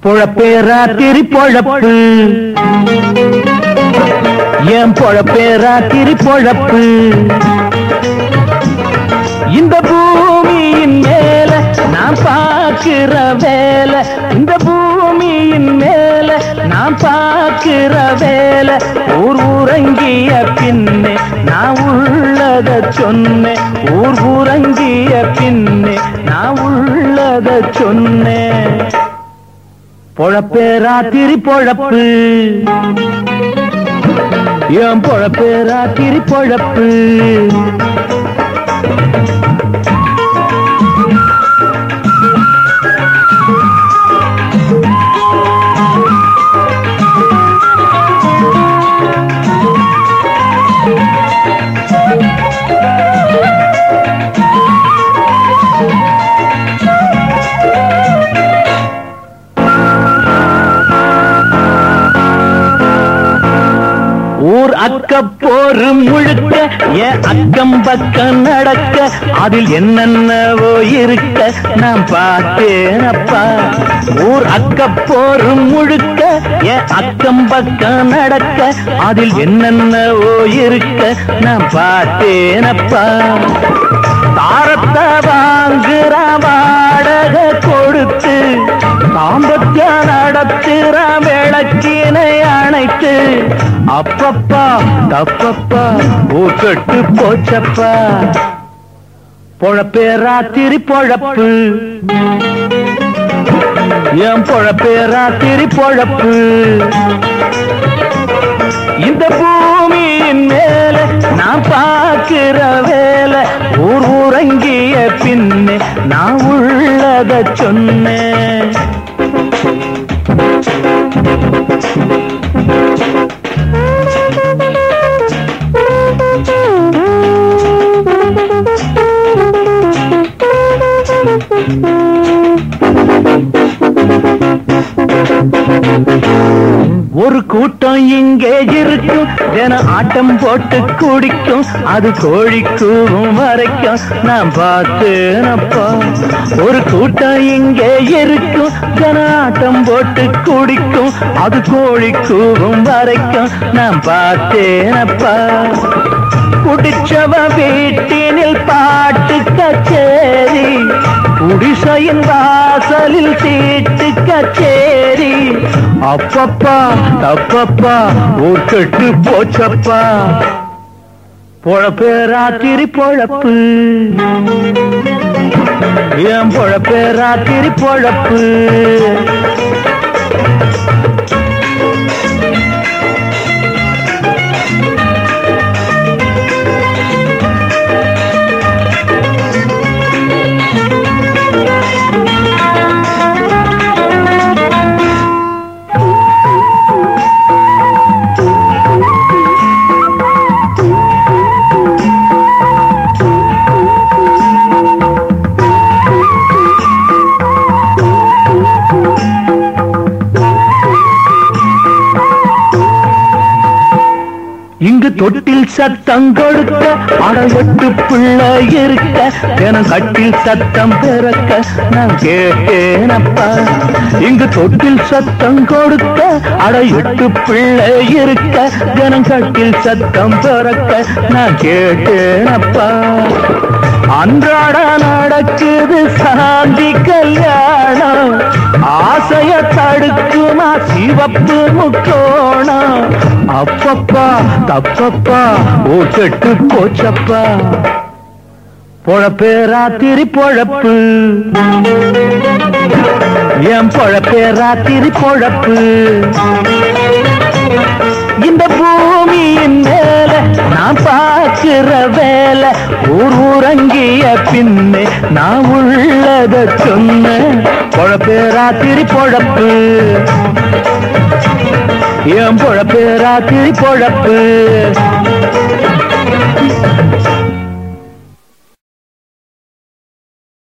பொழப்பே ராத்திரி பொழப்பு. என் பொழப்பே ராத்திரி பொழப்பு? இந்த பூமியின் மேல நான் பார்க்கிற வேலை இந்த பூமியின் மேல நான் பார்க்கிற வேலை. ஊர் உறங்கிய பின்னே நான் உள்ளத சொன்னேன். ஊர் உறங்கிய பின்னே நான் உள்ளத சொன்னேன். பொழப்பே ராத்திரி பொழப்பு. என் பொழப்பே ராத்திரி பொழப்பு? Thank you. ஊர் அக்க போரு முழுக்க என் அக்கம் பக்கம் நடக்க அதில் என்னென்னவோ இருக்க நான் பார்த்தேனப்பா ஊர் அக்க போரு முழுக்க என் அக்கம் பக்கம் நடக்க அதில் என்னென்னவோ இருக்க நான் பார்த்தேனப்பா தாரத்தை வாங்குற வாடக கொடுத்து தாம்பத்தியம் நடத்துற விளக்கினை அணைத்து அப்பப்பா தப்பப்பா பூக்கட்டு போச்சப்பா. பொழப்பே ராத்திரி பொழப்பு. என் பொழப்பே ராத்திரி பொழப்பு. இந்த பூமியின் மேல நான் பார்க்கிற வேலை ஊர் உறங்கிய பின்னே நான் உள்ளத சொன்னேன். இங்கே இருக்கும். தின ஆட்டம் போட்டு குடிக்கும். அது கோழி கூவும் வரைக்கும் நான் பார்த்தேனப்பா. ஒரு கூட்டம் இங்கே இருக்கும். தின ஆட்டம் போட்டு குடிக்கும். அது கோழி கூவும் வரைக்கும் நான் பார்த்தேனப்பா. குடிச்சவ வீட்டினில் பாட்டு கச்சேரி குடிசையின் வாசலில் தீட்டு கச்சேரி. அப்பப்பா தப்பப்பா ஊர் கெட்டு போச்சப்பா. பொழப்பே ராத்திரி பொழப்பு. என் பொழப்பே ராத்திரி பொழப்பு? இங்கு தொட்டில் சத்தம் கொடுக்க அடவெட்டு பிள்ளை இருக்க என கட்டில் சத்தம் பிறக்க நான் கேட்டேனப்பா. இங்கு தொட்டில் சத்தம் கொடுக்க அட பிள்ளை இருக்க தினம் கட்டில் சத்தம் பிறக்க நான் கேட்டேனப்பா. அன்றாட நடக்குது சாந்தி கல்யாணம். ஆசைய தடுக்குமா சிவப்பு முக்கோணம். அப்பப்பா தப்பப்பா ஓ கெட்டு போச்சப்பா. பொழப்பே ராத்திரி பொழப்பு. என் பொழப்பே ராத்திரி பொழப்பு. இந்த பூமியின் மேல நான் பார்க்கிற வேலை ஊர் ஊரங்கிய பின்னே நான் உள்ளத சொன்ன பொழப்பு ராத்திரி பொழப்பு. என் பொழப்பு ராத்திரி பொழப்பு.